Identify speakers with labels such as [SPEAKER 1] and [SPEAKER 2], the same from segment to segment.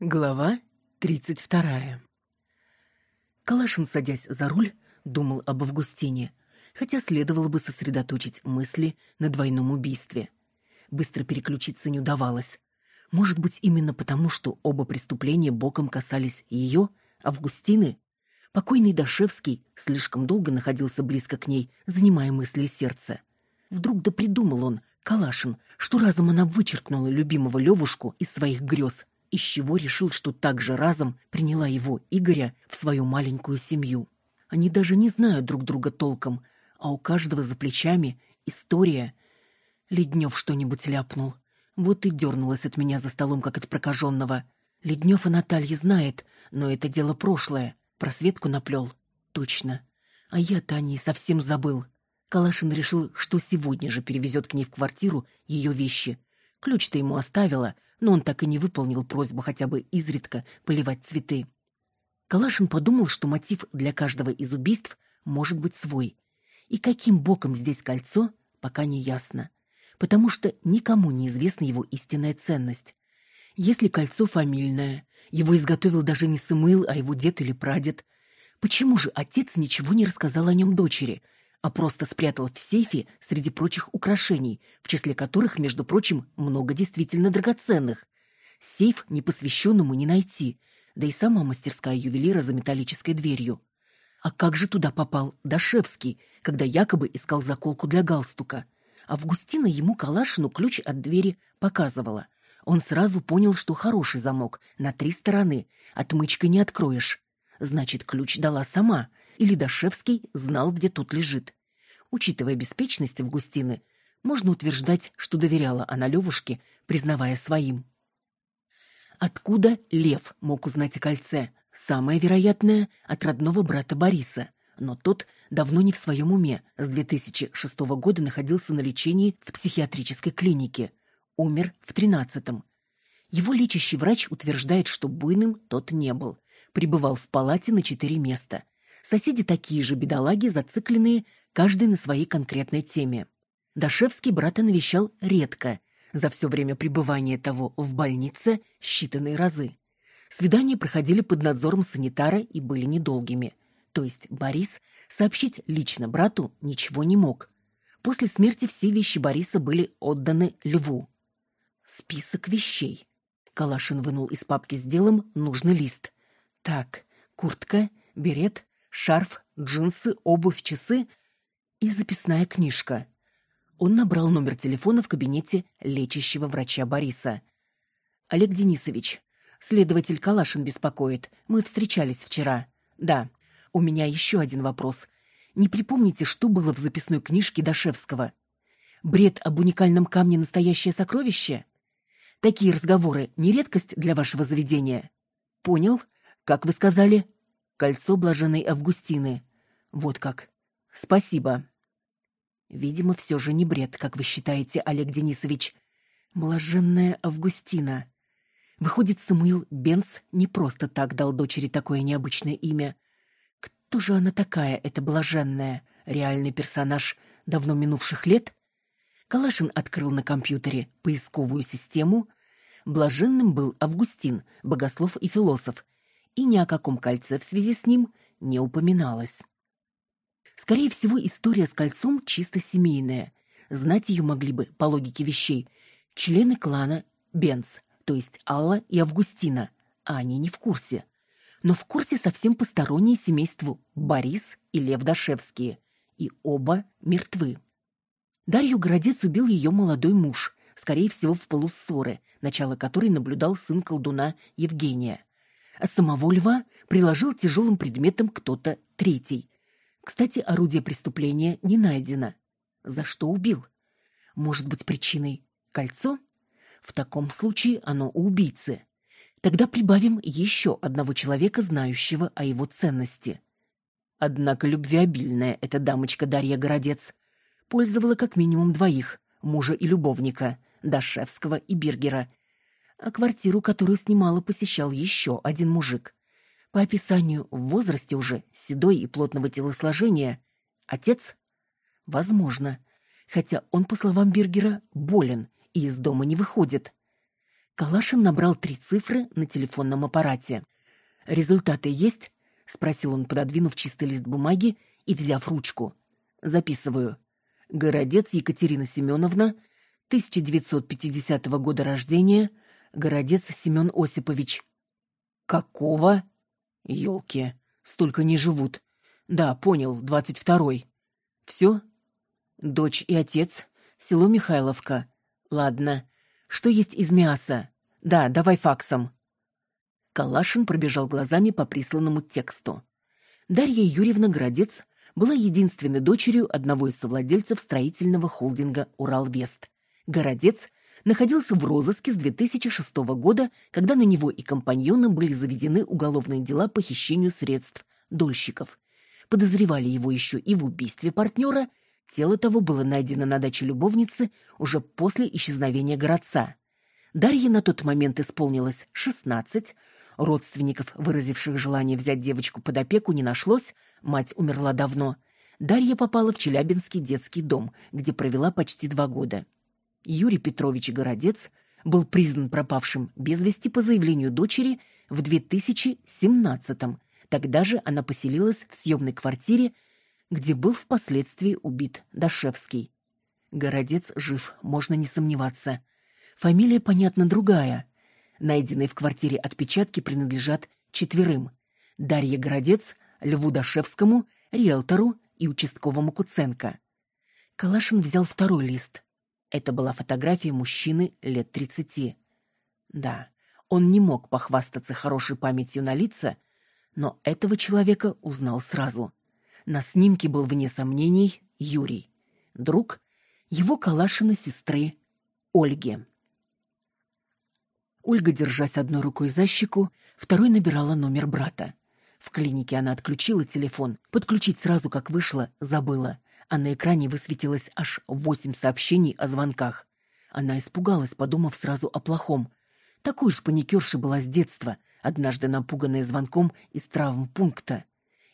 [SPEAKER 1] Глава тридцать вторая. Калашин, садясь за руль, думал об Августине, хотя следовало бы сосредоточить мысли на двойном убийстве. Быстро переключиться не удавалось. Может быть, именно потому, что оба преступления боком касались ее, Августины? Покойный Дашевский слишком долго находился близко к ней, занимая мысли и сердце. Вдруг да придумал он, Калашин, что разом она вычеркнула любимого Левушку из своих грез – из чего решил, что так же разом приняла его, Игоря, в свою маленькую семью. Они даже не знают друг друга толком, а у каждого за плечами история. Леднев что-нибудь ляпнул. Вот и дернулась от меня за столом, как от прокаженного. Леднев и Наталья знает, но это дело прошлое. Про Светку наплел. Точно. А я-то о ней совсем забыл. Калашин решил, что сегодня же перевезет к ней в квартиру ее вещи. Ключ-то ему оставила — но он так и не выполнил просьбу хотя бы изредка поливать цветы. Калашин подумал, что мотив для каждого из убийств может быть свой. И каким боком здесь кольцо, пока не ясно. Потому что никому не известна его истинная ценность. Если кольцо фамильное, его изготовил даже не Самуил, а его дед или прадед, почему же отец ничего не рассказал о нем дочери – а просто спрятал в сейфе среди прочих украшений, в числе которых, между прочим, много действительно драгоценных. Сейф непосвященному не найти, да и сама мастерская ювелира за металлической дверью. А как же туда попал Дашевский, когда якобы искал заколку для галстука? Августина ему Калашину ключ от двери показывала. Он сразу понял, что хороший замок, на три стороны, отмычкой не откроешь. Значит, ключ дала сама, или Дашевский знал, где тот лежит. Учитывая беспечность Августины, можно утверждать, что доверяла она Левушке, признавая своим. Откуда Лев мог узнать о кольце? Самое вероятное – от родного брата Бориса. Но тот давно не в своем уме, с 2006 года находился на лечении в психиатрической клинике. Умер в 13-м. Его лечащий врач утверждает, что буйным тот не был. Пребывал в палате на четыре места – Соседи такие же бедолаги, зацикленные, каждый на своей конкретной теме. Дашевский брата навещал редко, за все время пребывания того в больнице считанные разы. Свидания проходили под надзором санитара и были недолгими. То есть Борис сообщить лично брату ничего не мог. После смерти все вещи Бориса были отданы Льву. Список вещей. Калашин вынул из папки с делом нужный лист. Так, куртка, берет, шарф, джинсы, обувь, часы и записная книжка. Он набрал номер телефона в кабинете лечащего врача Бориса. «Олег Денисович, следователь Калашин беспокоит. Мы встречались вчера. Да, у меня еще один вопрос. Не припомните, что было в записной книжке Дашевского? Бред об уникальном камне «Настоящее сокровище»? Такие разговоры не редкость для вашего заведения? Понял. Как вы сказали, Кольцо блаженной Августины. Вот как. Спасибо. Видимо, все же не бред, как вы считаете, Олег Денисович. Блаженная Августина. Выходит, Самуил Бенц не просто так дал дочери такое необычное имя. Кто же она такая, эта блаженная? Реальный персонаж давно минувших лет? Калашин открыл на компьютере поисковую систему. Блаженным был Августин, богослов и философ, и ни о каком кольце в связи с ним не упоминалось. Скорее всего, история с кольцом чисто семейная. Знать ее могли бы, по логике вещей, члены клана Бенц, то есть Алла и Августина, а они не в курсе. Но в курсе совсем посторонние семейству Борис и Лев Дашевские, и оба мертвы. Дарью Городец убил ее молодой муж, скорее всего, в полуссоры, начало которой наблюдал сын колдуна Евгения а самого льва приложил тяжелым предметом кто-то третий. Кстати, орудие преступления не найдено. За что убил? Может быть, причиной кольцо? В таком случае оно у убийцы. Тогда прибавим еще одного человека, знающего о его ценности. Однако любвеобильная эта дамочка Дарья Городец пользовала как минимум двоих, мужа и любовника, Дашевского и Биргера, а квартиру, которую снимала, посещал еще один мужик. По описанию, в возрасте уже, седой и плотного телосложения. Отец? Возможно. Хотя он, по словам Бергера, болен и из дома не выходит. Калашин набрал три цифры на телефонном аппарате. «Результаты есть?» — спросил он, пододвинув чистый лист бумаги и взяв ручку. «Записываю. Городец Екатерина Семеновна, 1950 года рождения, Городец Семен Осипович». «Какого?» «Елки, столько не живут. Да, понял, двадцать второй. Все? Дочь и отец, село Михайловка. Ладно. Что есть из мяса? Да, давай факсом. Калашин пробежал глазами по присланному тексту. Дарья Юрьевна Городец была единственной дочерью одного из совладельцев строительного холдинга «Уралвест». Городец находился в розыске с 2006 года, когда на него и компаньона были заведены уголовные дела по хищению средств дольщиков. Подозревали его еще и в убийстве партнера, Тело того было найдено на даче любовницы уже после исчезновения городца. Дарье на тот момент исполнилось шестнадцать. Родственников, выразивших желание взять девочку под опеку, не нашлось, мать умерла давно. Дарья попала в Челябинский детский дом, где провела почти два года. Юрий Петрович Городец был признан пропавшим без вести по заявлению дочери в 2017-м. Тогда же она поселилась в съемной квартире где был впоследствии убит Дашевский. Городец жив, можно не сомневаться. Фамилия, понятно, другая. Найденные в квартире отпечатки принадлежат четверым. Дарье Городец, Льву Дашевскому, риэлтору и участковому Куценко. Калашин взял второй лист. Это была фотография мужчины лет тридцати. Да, он не мог похвастаться хорошей памятью на лица, но этого человека узнал сразу. На снимке был, вне сомнений, Юрий. Друг его Калашина сестры Ольги. Ольга, держась одной рукой за щеку, второй набирала номер брата. В клинике она отключила телефон, подключить сразу, как вышла, забыла, а на экране высветилось аж восемь сообщений о звонках. Она испугалась, подумав сразу о плохом. Такой уж паникерша была с детства, однажды напуганная звонком из травмпункта.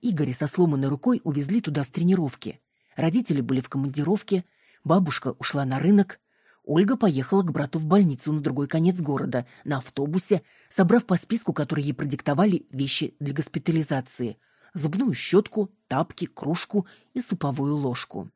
[SPEAKER 1] Игоря со сломанной рукой увезли туда с тренировки. Родители были в командировке, бабушка ушла на рынок. Ольга поехала к брату в больницу на другой конец города, на автобусе, собрав по списку, который ей продиктовали, вещи для госпитализации. Зубную щетку, тапки, кружку и суповую ложку.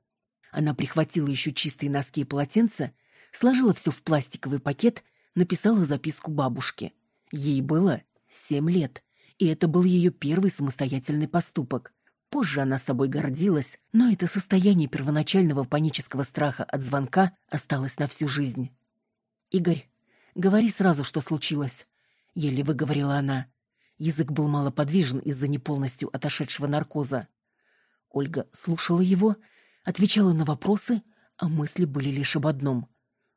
[SPEAKER 1] Она прихватила еще чистые носки и полотенца, сложила все в пластиковый пакет, написала записку бабушке. Ей было семь лет и это был ее первый самостоятельный поступок. Позже она собой гордилась, но это состояние первоначального панического страха от звонка осталось на всю жизнь. «Игорь, говори сразу, что случилось», — еле выговорила она. Язык был мало подвижен из-за неполностью отошедшего наркоза. Ольга слушала его, отвечала на вопросы, а мысли были лишь об одном.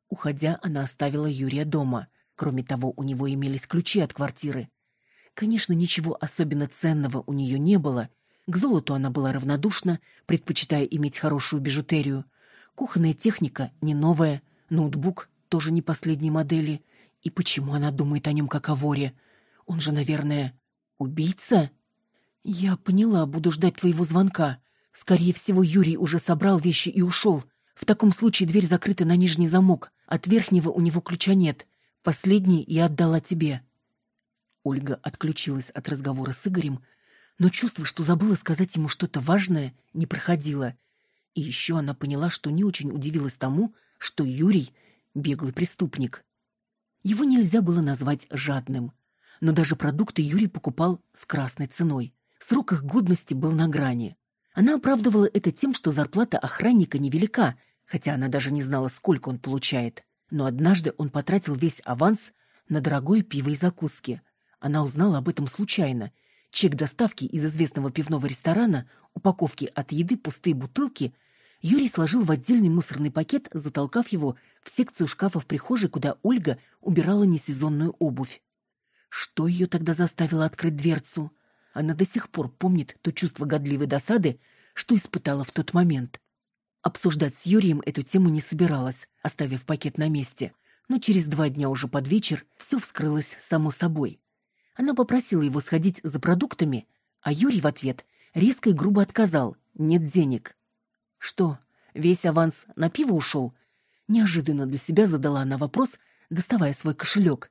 [SPEAKER 1] Уходя, она оставила Юрия дома. Кроме того, у него имелись ключи от квартиры. Конечно, ничего особенно ценного у нее не было. К золоту она была равнодушна, предпочитая иметь хорошую бижутерию. Кухонная техника не новая, ноутбук тоже не последней модели. И почему она думает о нем как о воре? Он же, наверное, убийца? Я поняла, буду ждать твоего звонка. Скорее всего, Юрий уже собрал вещи и ушел. В таком случае дверь закрыта на нижний замок. От верхнего у него ключа нет. Последний я отдала тебе. Ольга отключилась от разговора с Игорем, но чувство, что забыла сказать ему что-то важное, не проходило. И еще она поняла, что не очень удивилась тому, что Юрий — беглый преступник. Его нельзя было назвать жадным, но даже продукты Юрий покупал с красной ценой. Срок их годности был на грани. Она оправдывала это тем, что зарплата охранника невелика, хотя она даже не знала, сколько он получает. Но однажды он потратил весь аванс на дорогое пиво и закуски. Она узнала об этом случайно. Чек доставки из известного пивного ресторана, упаковки от еды, пустые бутылки Юрий сложил в отдельный мусорный пакет, затолкав его в секцию шкафа в прихожей, куда Ольга убирала несезонную обувь. Что ее тогда заставило открыть дверцу? Она до сих пор помнит то чувство годливой досады, что испытала в тот момент. Обсуждать с Юрием эту тему не собиралась, оставив пакет на месте. Но через два дня уже под вечер все вскрылось само собой. Она попросила его сходить за продуктами, а Юрий в ответ резко и грубо отказал. Нет денег. Что, весь аванс на пиво ушел? Неожиданно для себя задала она вопрос, доставая свой кошелек.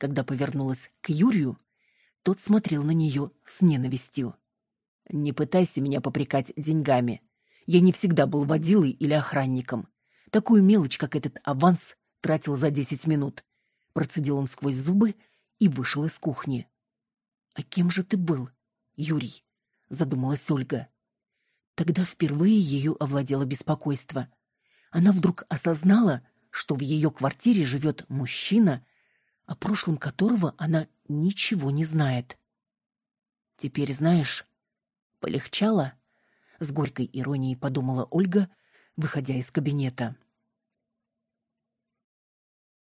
[SPEAKER 1] Когда повернулась к Юрию, тот смотрел на нее с ненавистью. «Не пытайся меня попрекать деньгами. Я не всегда был водилой или охранником. Такую мелочь, как этот аванс, тратил за десять минут. Процедил он сквозь зубы и вышел из кухни. «А кем же ты был, Юрий?» — задумалась Ольга. Тогда впервые ее овладело беспокойство. Она вдруг осознала, что в ее квартире живет мужчина, о прошлом которого она ничего не знает. «Теперь знаешь, полегчало?» — с горькой иронией подумала Ольга, выходя из кабинета.